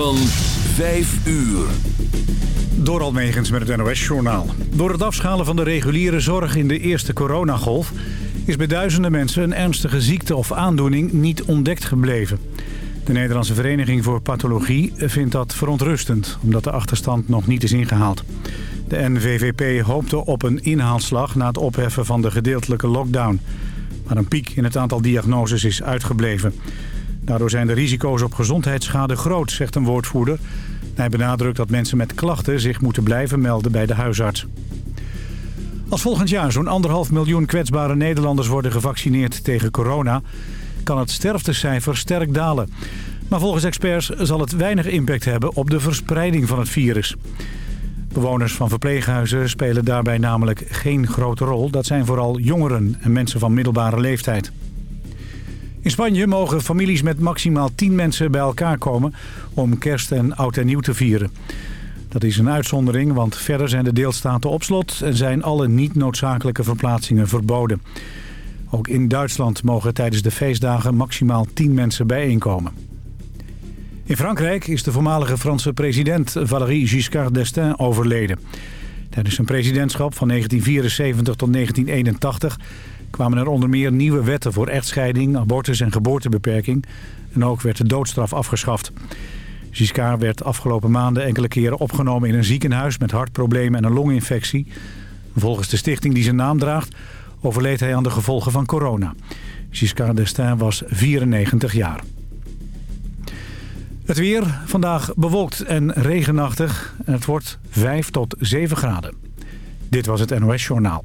Van 5 uur. Door Almegens met het NOS-journaal. Door het afschalen van de reguliere zorg in de eerste coronagolf... is bij duizenden mensen een ernstige ziekte of aandoening niet ontdekt gebleven. De Nederlandse Vereniging voor Pathologie vindt dat verontrustend... omdat de achterstand nog niet is ingehaald. De NVVP hoopte op een inhaalslag na het opheffen van de gedeeltelijke lockdown. Maar een piek in het aantal diagnoses is uitgebleven... Daardoor zijn de risico's op gezondheidsschade groot, zegt een woordvoerder. Hij benadrukt dat mensen met klachten zich moeten blijven melden bij de huisarts. Als volgend jaar zo'n anderhalf miljoen kwetsbare Nederlanders worden gevaccineerd tegen corona... kan het sterftecijfer sterk dalen. Maar volgens experts zal het weinig impact hebben op de verspreiding van het virus. Bewoners van verpleeghuizen spelen daarbij namelijk geen grote rol. Dat zijn vooral jongeren en mensen van middelbare leeftijd. In Spanje mogen families met maximaal 10 mensen bij elkaar komen om kerst en oud en nieuw te vieren. Dat is een uitzondering, want verder zijn de deelstaten op slot en zijn alle niet noodzakelijke verplaatsingen verboden. Ook in Duitsland mogen tijdens de feestdagen maximaal 10 mensen bijeenkomen. In Frankrijk is de voormalige Franse president Valéry Giscard d'Estaing overleden. Tijdens zijn presidentschap van 1974 tot 1981 kwamen er onder meer nieuwe wetten voor echtscheiding, abortus en geboortebeperking. En ook werd de doodstraf afgeschaft. Giscard werd afgelopen maanden enkele keren opgenomen in een ziekenhuis met hartproblemen en een longinfectie. Volgens de stichting die zijn naam draagt overleed hij aan de gevolgen van corona. Giscard d'Estaing was 94 jaar. Het weer, vandaag bewolkt en regenachtig. En het wordt 5 tot 7 graden. Dit was het NOS Journaal.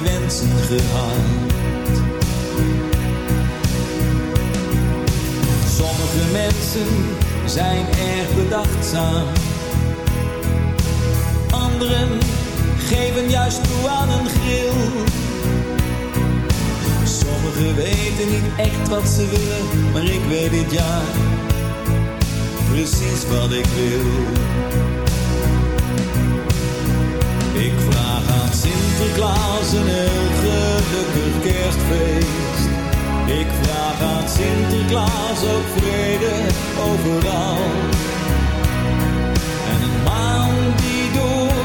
Wensen gehad. Sommige mensen zijn erg bedachtzaam. Anderen geven juist toe aan een gril. Sommigen weten niet echt wat ze willen, maar ik weet dit jaar precies wat ik wil. Sinterklaas een heel gelukkig kerstfeest. Ik vraag aan Sinterklaas ook vrede overal. En een maan die door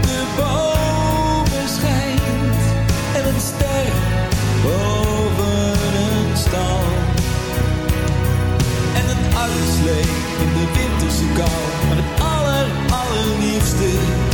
de bomen schijnt. En een ster boven een stal. En een uitslee in de winterse kou. Maar het aller, allerliefste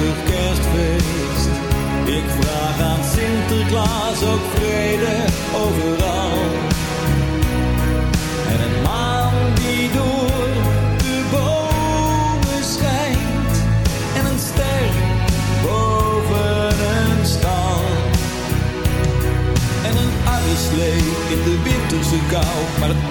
kou.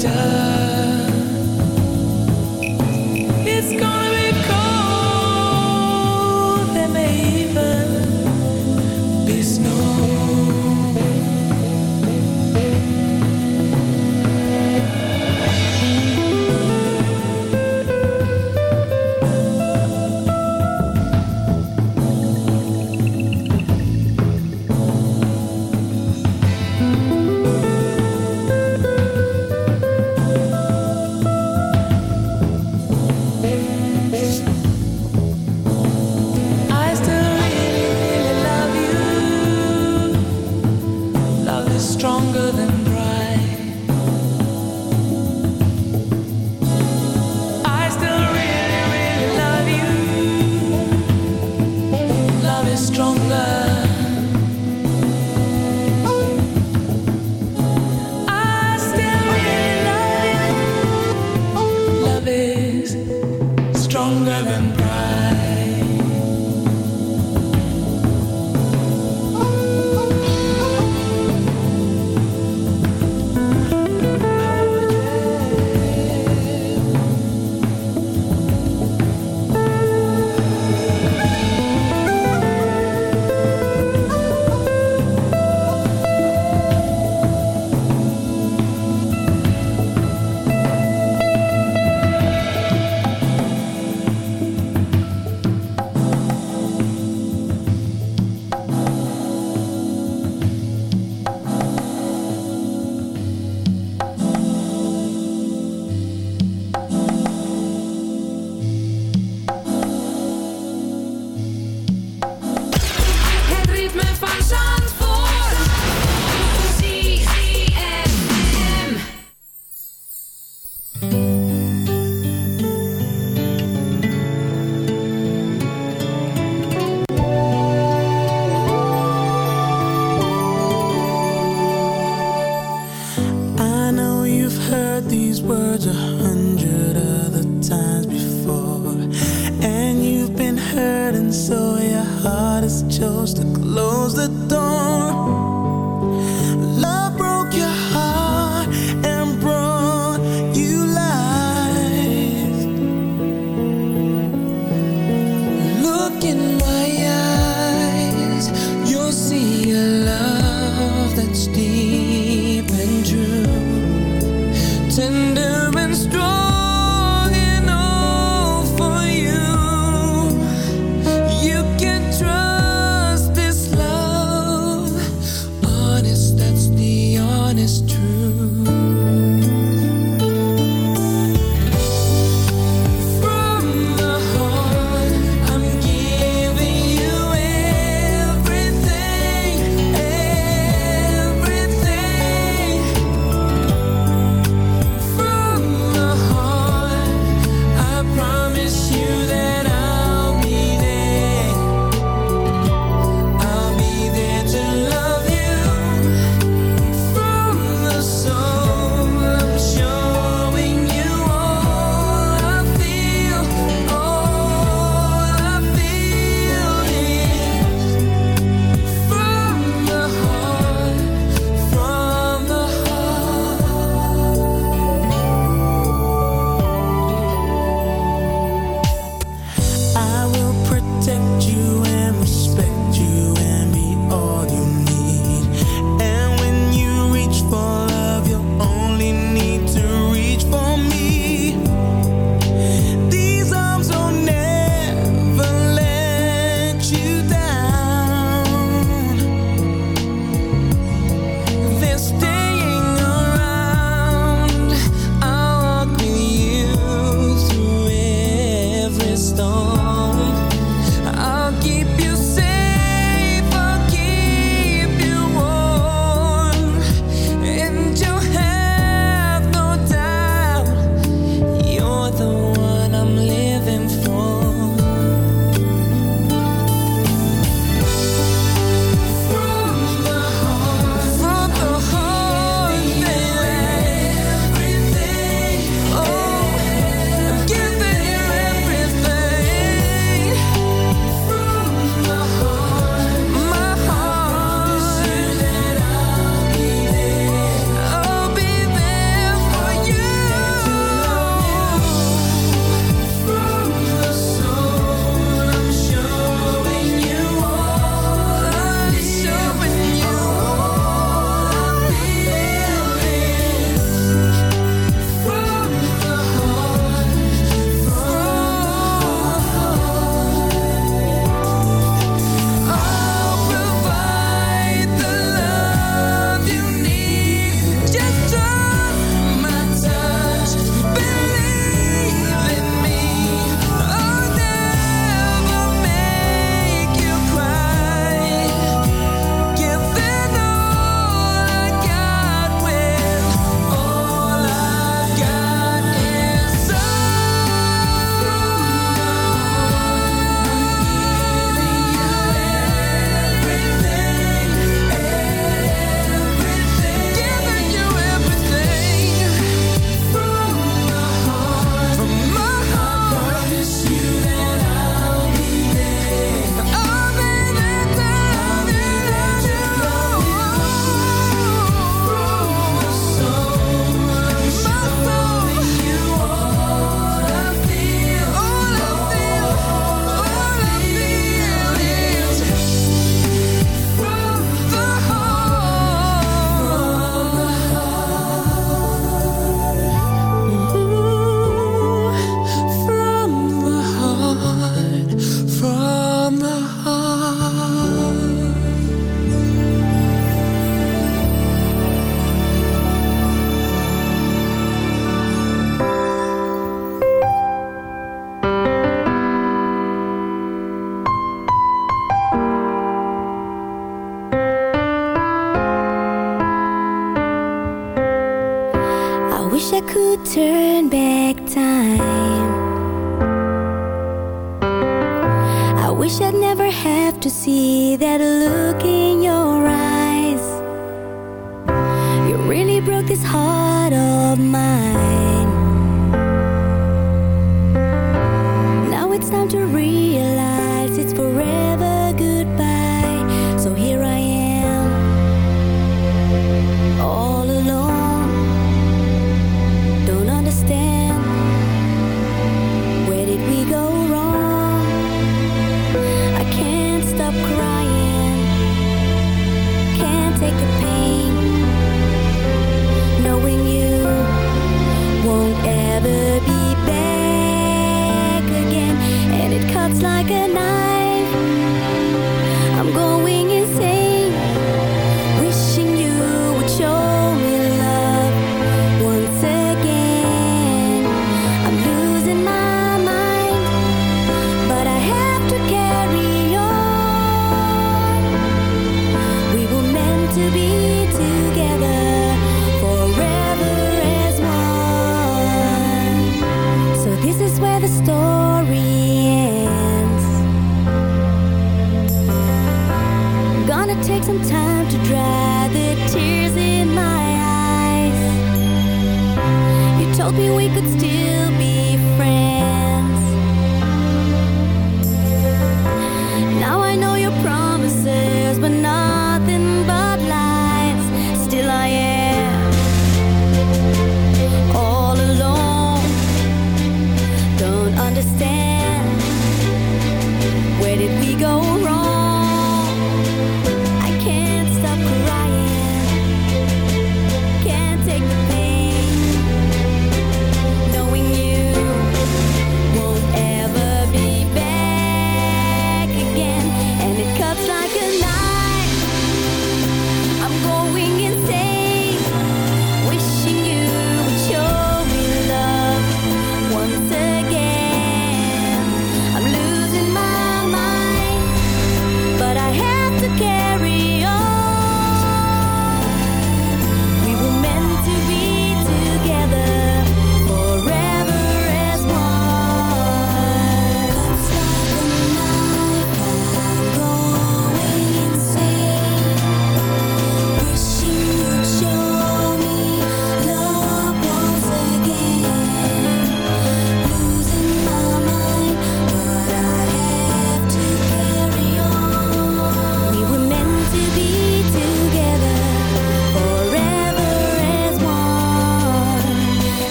done.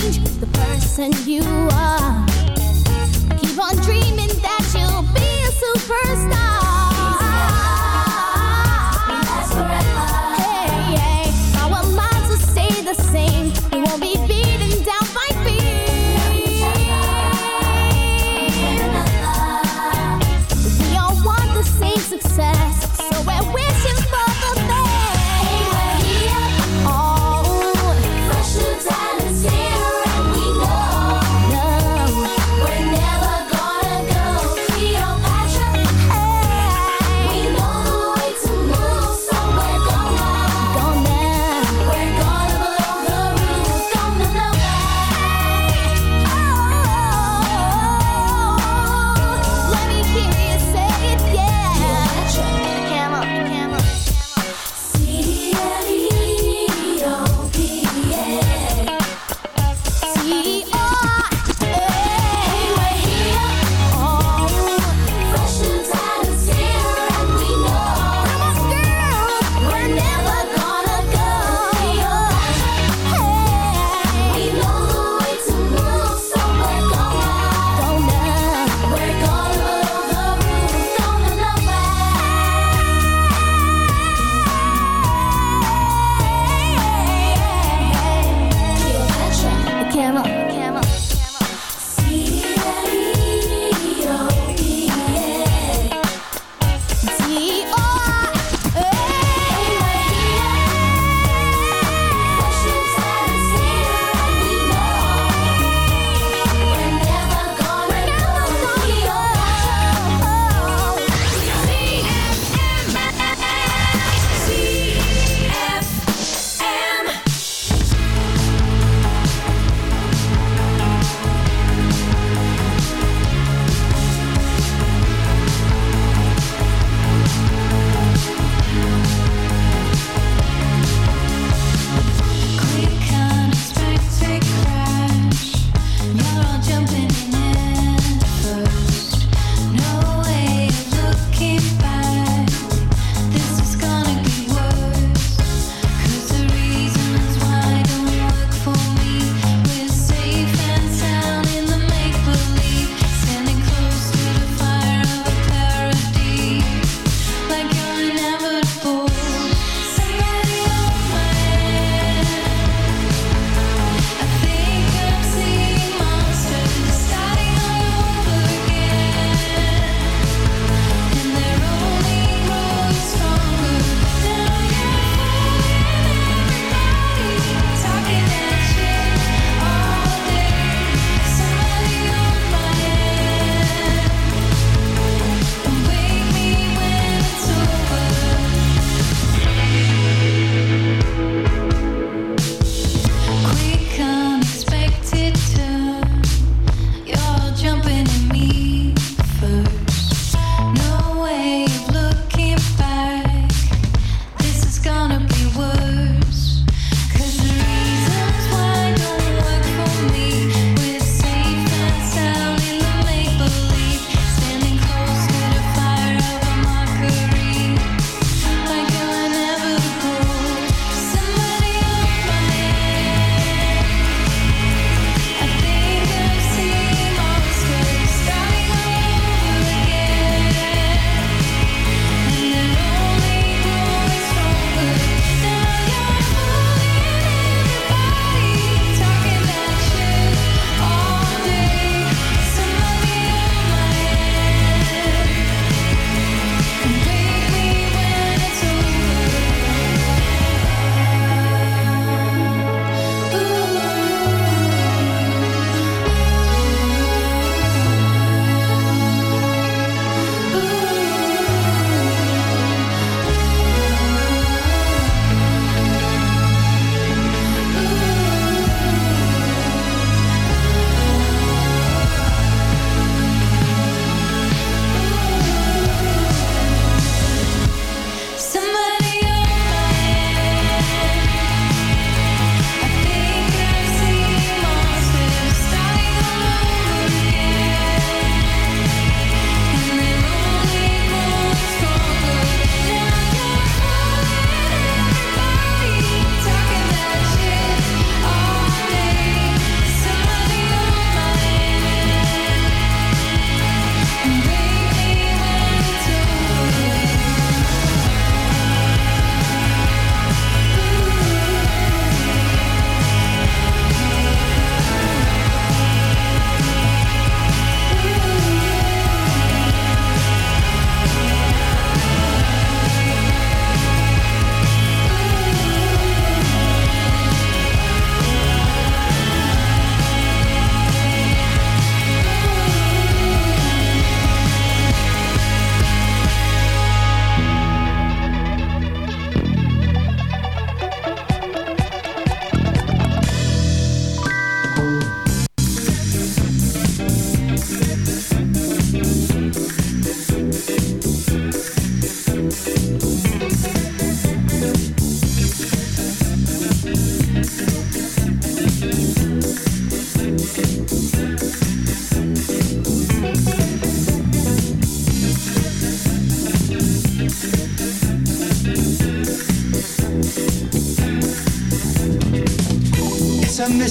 Change the person you are.